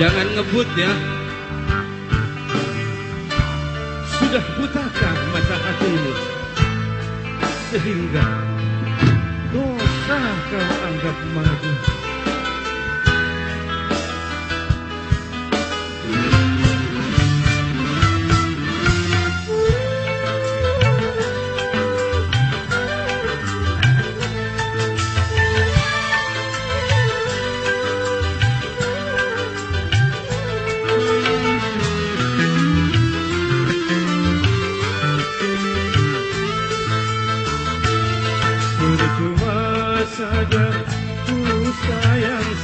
Jangan ngebut ya. Sudah butakah mata hatimu. Sehingga dosa kau anggap maju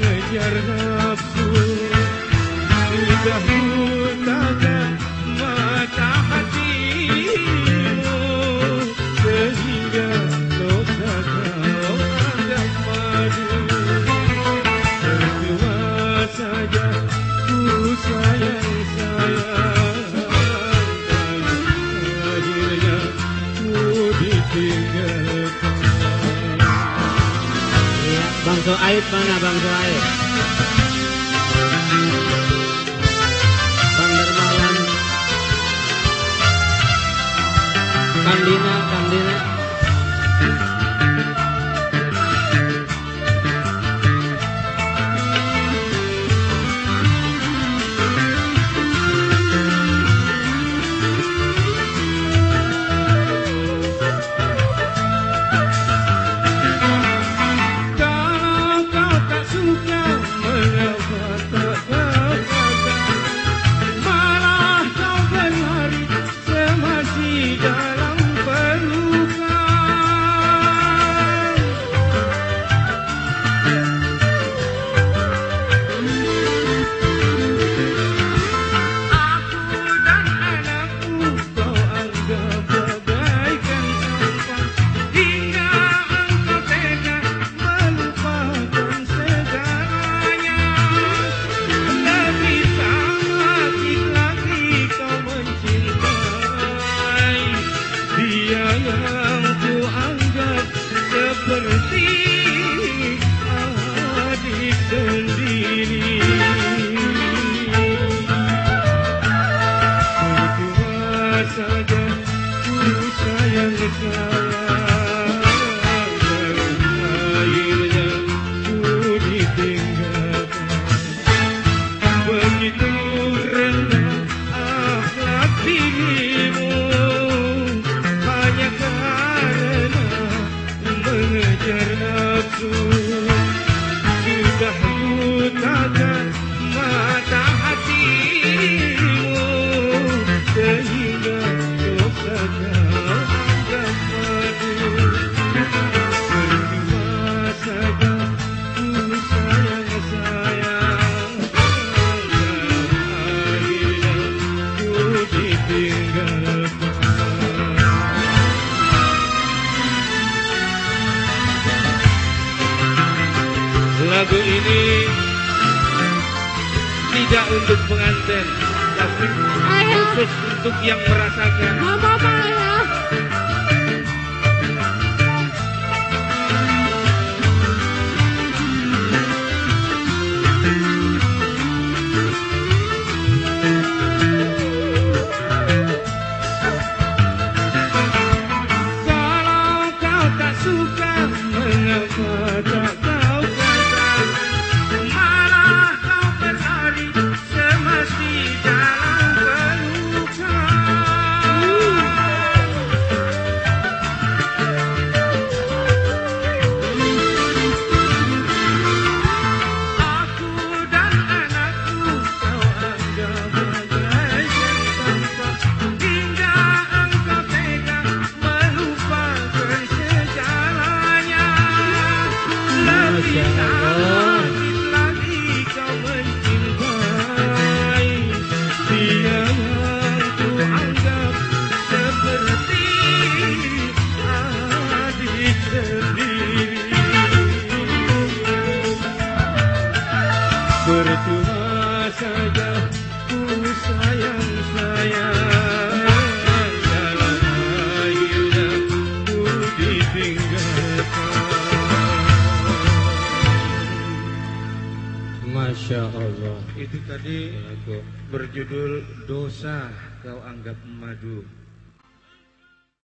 με για να Soaib mana Bang Soaib? てる夏 lagu ini tidak untuk pengantin, tapi khusus untuk yang merasakan. Masya Allah. Itu tadi berjudul Dosa Kau Anggap Madu.